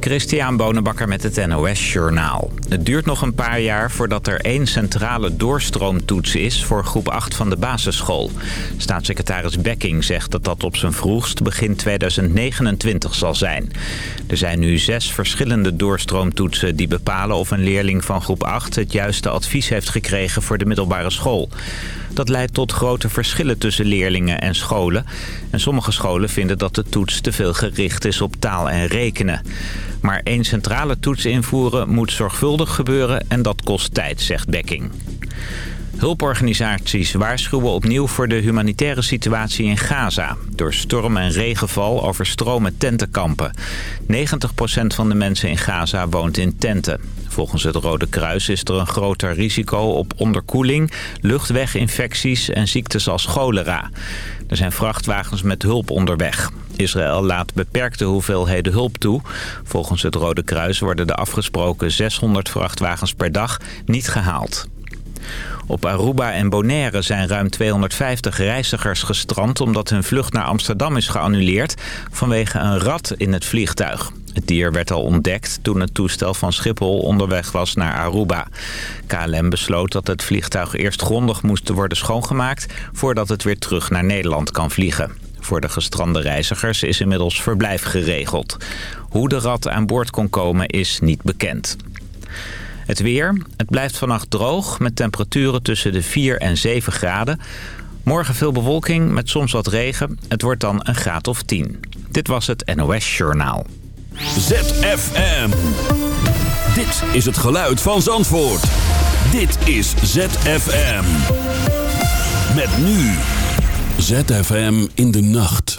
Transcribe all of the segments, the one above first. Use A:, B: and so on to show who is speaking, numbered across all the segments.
A: Christian Bonenbakker met het NOS Journaal. Het duurt nog een paar jaar voordat er één centrale doorstroomtoets is... voor groep 8 van de basisschool. Staatssecretaris Bekking zegt dat dat op zijn vroegst begin 2029 zal zijn. Er zijn nu zes verschillende doorstroomtoetsen die bepalen... of een leerling van groep 8 het juiste advies heeft gekregen voor de middelbare school. Dat leidt tot grote verschillen tussen leerlingen en scholen. En sommige scholen vinden dat de toets te veel gericht is op taal en rekenen. Maar één centrale toets invoeren moet zorgvuldig gebeuren en dat kost tijd, zegt Bekking. Hulporganisaties waarschuwen opnieuw voor de humanitaire situatie in Gaza. Door storm en regenval overstromen tentenkampen. 90% van de mensen in Gaza woont in tenten. Volgens het Rode Kruis is er een groter risico op onderkoeling, luchtweginfecties en ziektes als cholera. Er zijn vrachtwagens met hulp onderweg. Israël laat beperkte hoeveelheden hulp toe. Volgens het Rode Kruis worden de afgesproken 600 vrachtwagens per dag niet gehaald. Op Aruba en Bonaire zijn ruim 250 reizigers gestrand... omdat hun vlucht naar Amsterdam is geannuleerd vanwege een rat in het vliegtuig. Het dier werd al ontdekt toen het toestel van Schiphol onderweg was naar Aruba. KLM besloot dat het vliegtuig eerst grondig moest worden schoongemaakt... voordat het weer terug naar Nederland kan vliegen. Voor de gestrande reizigers is inmiddels verblijf geregeld. Hoe de rat aan boord kon komen is niet bekend. Het weer. Het blijft vannacht droog met temperaturen tussen de 4 en 7 graden. Morgen veel bewolking met soms wat regen. Het wordt dan een graad of 10. Dit was het NOS Journaal.
B: ZFM. Dit is het geluid van Zandvoort. Dit is ZFM. Met nu. ZFM in de nacht.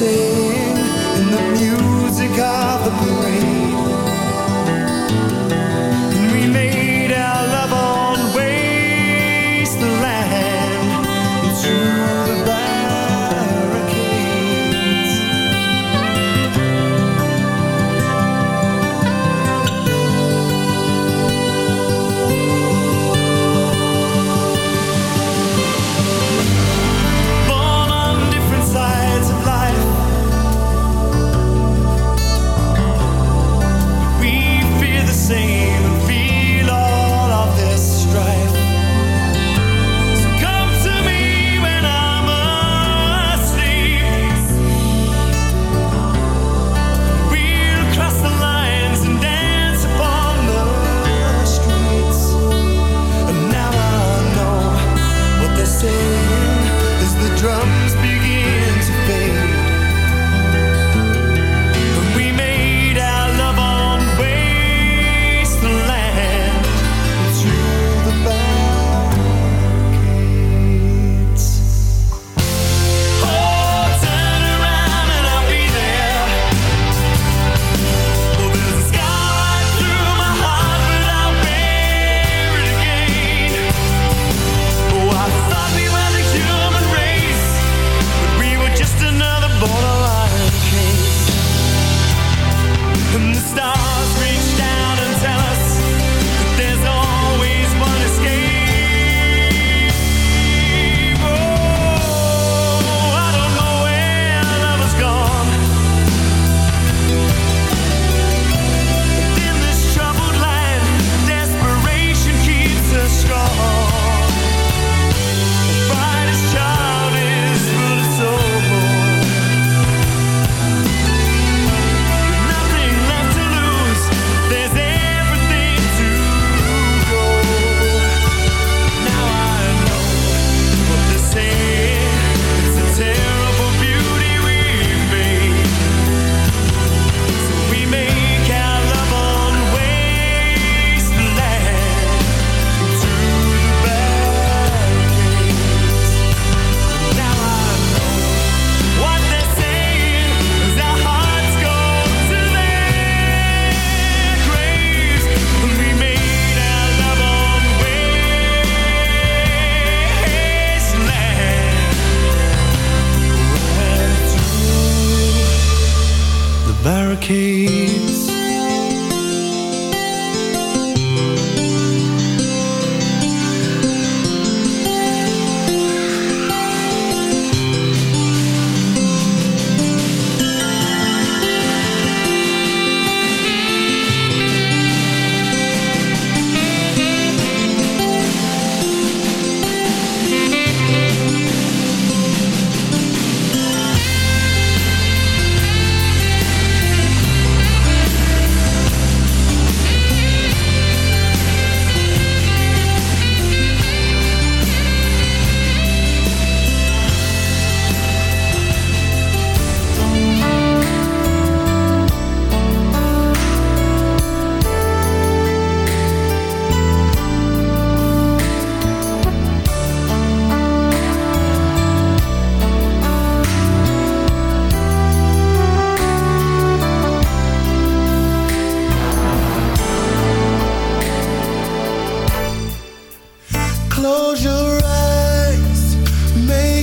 C: sing in the music I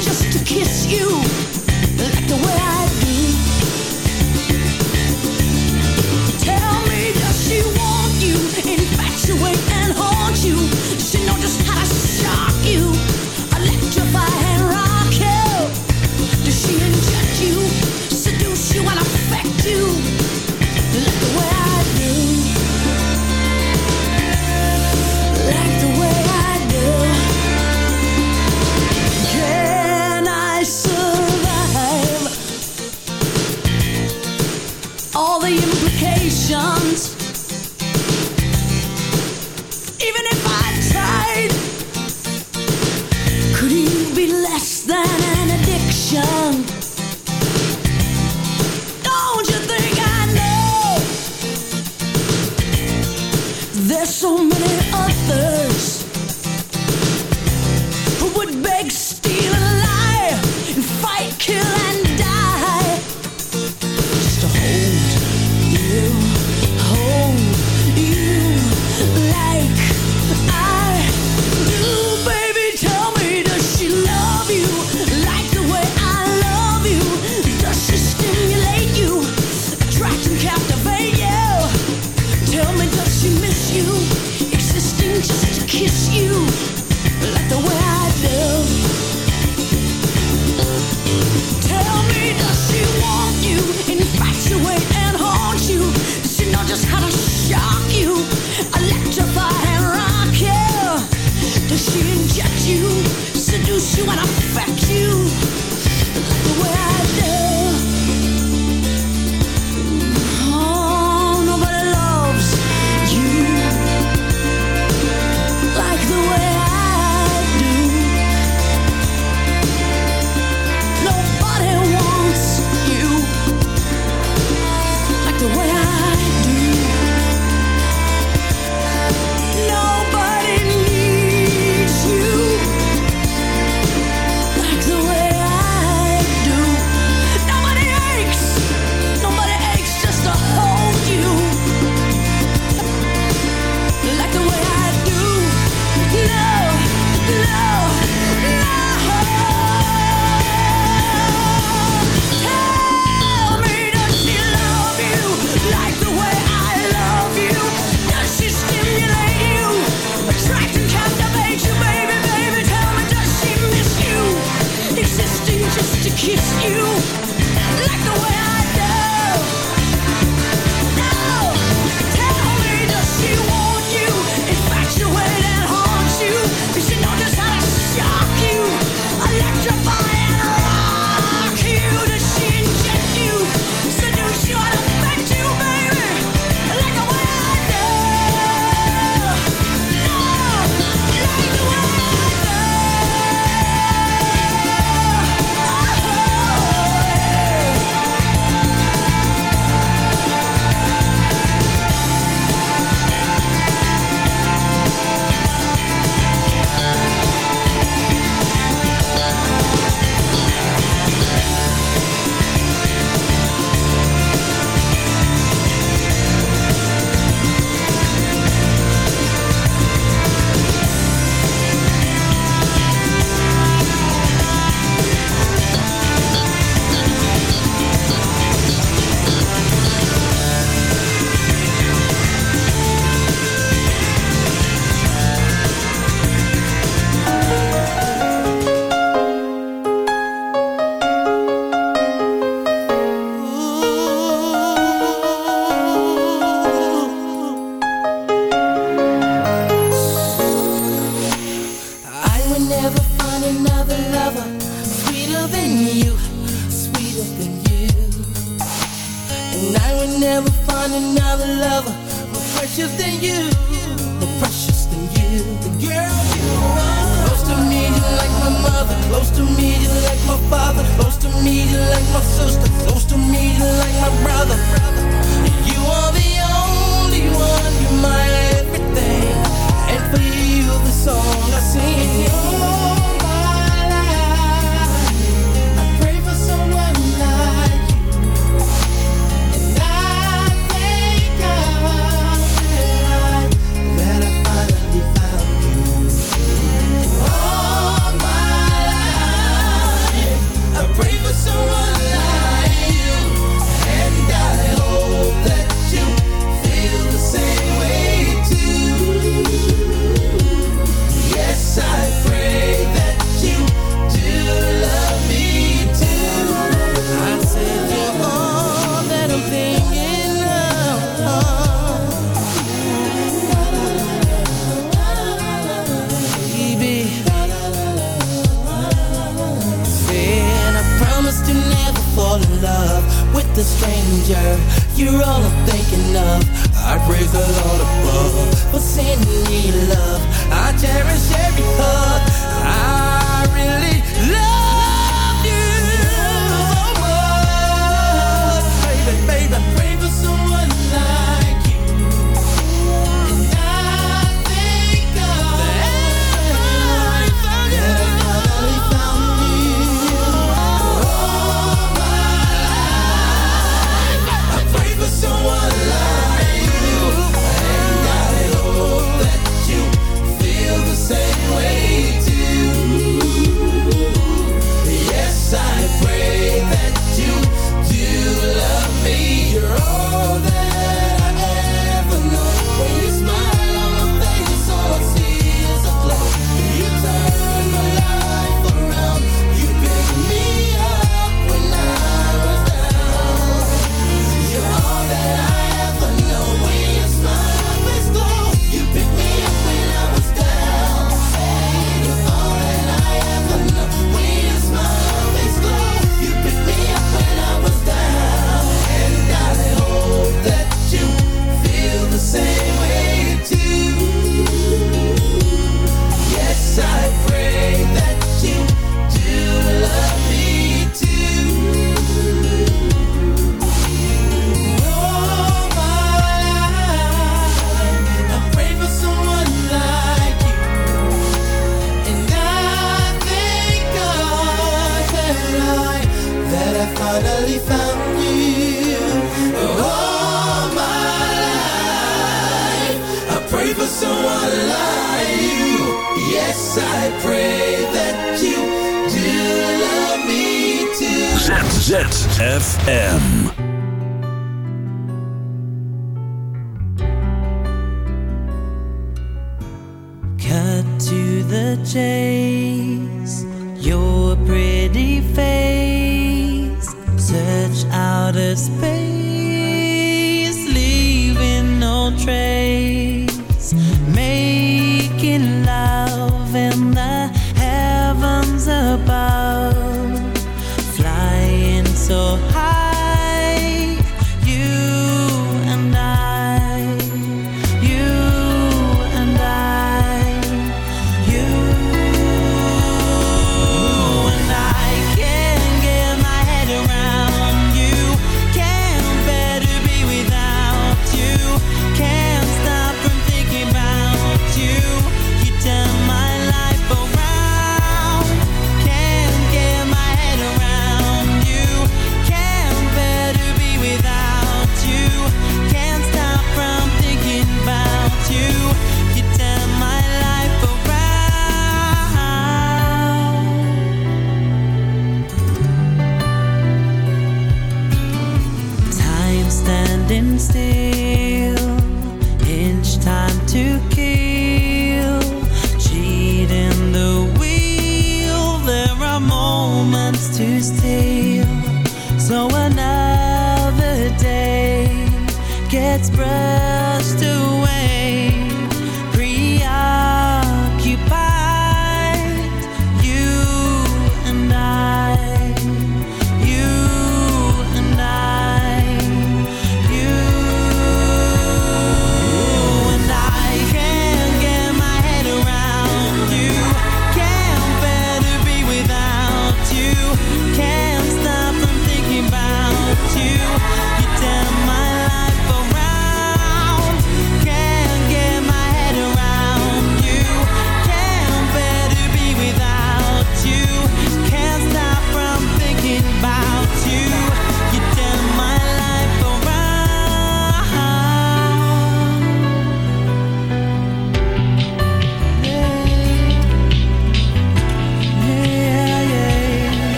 D: just to kiss you.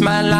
E: my life.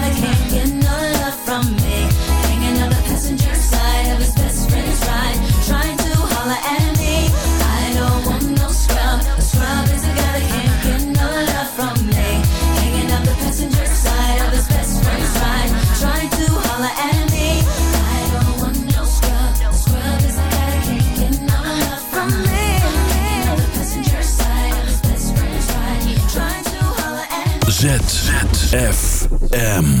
F: ZFM.